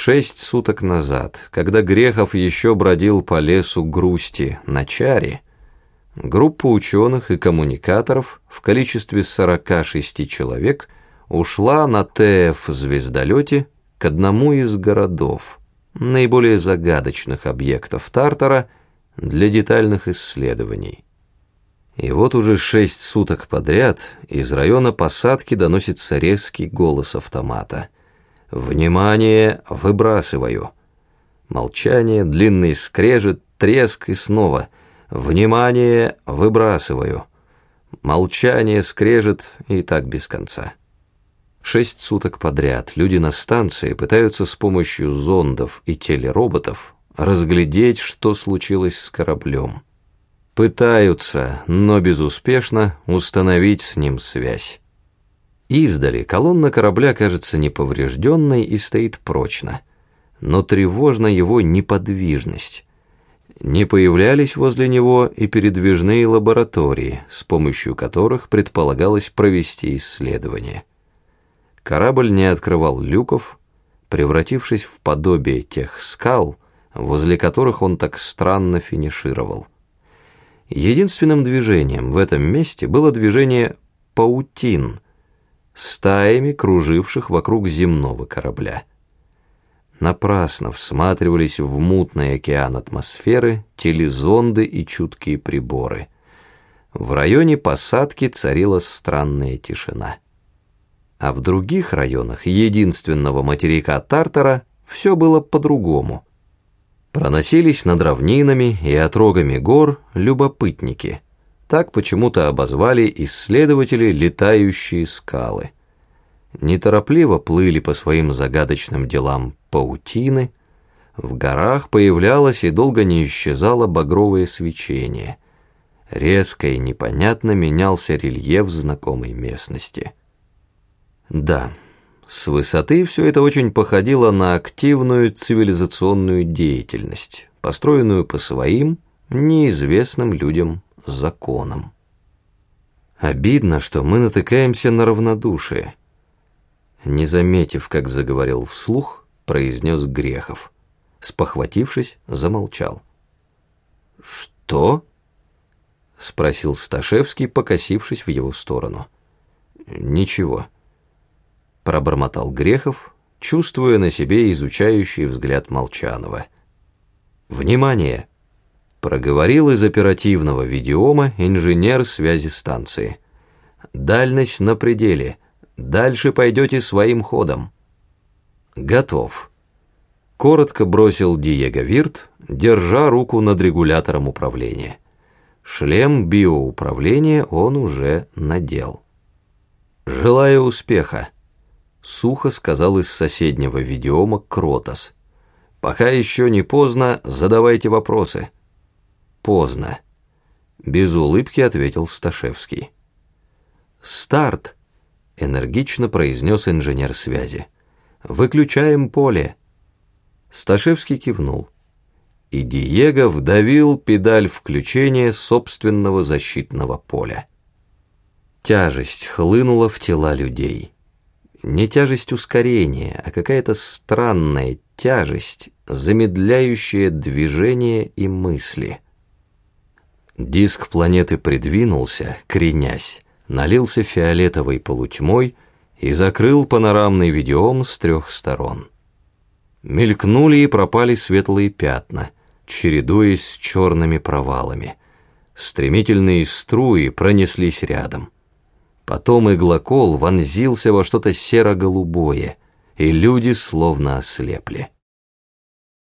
Шесть суток назад, когда Грехов еще бродил по лесу грусти на чаре, группа ученых и коммуникаторов в количестве 46 человек ушла на ТФ-звездолете к одному из городов, наиболее загадочных объектов Тартара для детальных исследований. И вот уже шесть суток подряд из района посадки доносится резкий голос автомата – «Внимание! Выбрасываю!» Молчание, длинный скрежет, треск и снова. «Внимание! Выбрасываю!» Молчание, скрежет и так без конца. Шесть суток подряд люди на станции пытаются с помощью зондов и телероботов разглядеть, что случилось с кораблем. Пытаются, но безуспешно, установить с ним связь. Издали колонна корабля кажется неповрежденной и стоит прочно, но тревожна его неподвижность. Не появлялись возле него и передвижные лаборатории, с помощью которых предполагалось провести исследование. Корабль не открывал люков, превратившись в подобие тех скал, возле которых он так странно финишировал. Единственным движением в этом месте было движение паутин – стаями круживших вокруг земного корабля. Напрасно всматривались в мутный океан атмосферы телезонды и чуткие приборы. В районе посадки царила странная тишина. А в других районах единственного материка Тартара все было по-другому. Проносились над равнинами и отрогами гор любопытники – так почему-то обозвали исследователи летающие скалы. Неторопливо плыли по своим загадочным делам паутины, в горах появлялось и долго не исчезало багровое свечение. Резко и непонятно менялся рельеф знакомой местности. Да, с высоты все это очень походило на активную цивилизационную деятельность, построенную по своим, неизвестным людям законом. Обидно, что мы натыкаемся на равнодушие. Не заметив, как заговорил вслух, произнес Грехов. Спохватившись, замолчал. «Что?» — спросил Сташевский, покосившись в его сторону. «Ничего», — пробормотал Грехов, чувствуя на себе изучающий взгляд Молчанова. «Внимание!» Проговорил из оперативного видеома инженер связи станции. Дальность на пределе. Дальше пойдете своим ходом. Готов. Коротко бросил Диего Вирт, держа руку над регулятором управления. Шлем биоуправления он уже надел. «Желаю успеха», — сухо сказал из соседнего видеома Кротос. «Пока еще не поздно, задавайте вопросы» поздно», — без улыбки ответил Сташевский. «Старт!» — энергично произнес инженер связи. «Выключаем поле!» Сташевский кивнул. И Диего вдавил педаль включения собственного защитного поля. Тяжесть хлынула в тела людей. Не тяжесть ускорения, а какая-то странная тяжесть, замедляющая движение и мысли — Диск планеты придвинулся, кренясь, налился фиолетовой полутьмой и закрыл панорамный видеом с трех сторон. Мелькнули и пропали светлые пятна, чередуясь с черными провалами. Стремительные струи пронеслись рядом. Потом иглокол вонзился во что-то серо-голубое, и люди словно ослепли.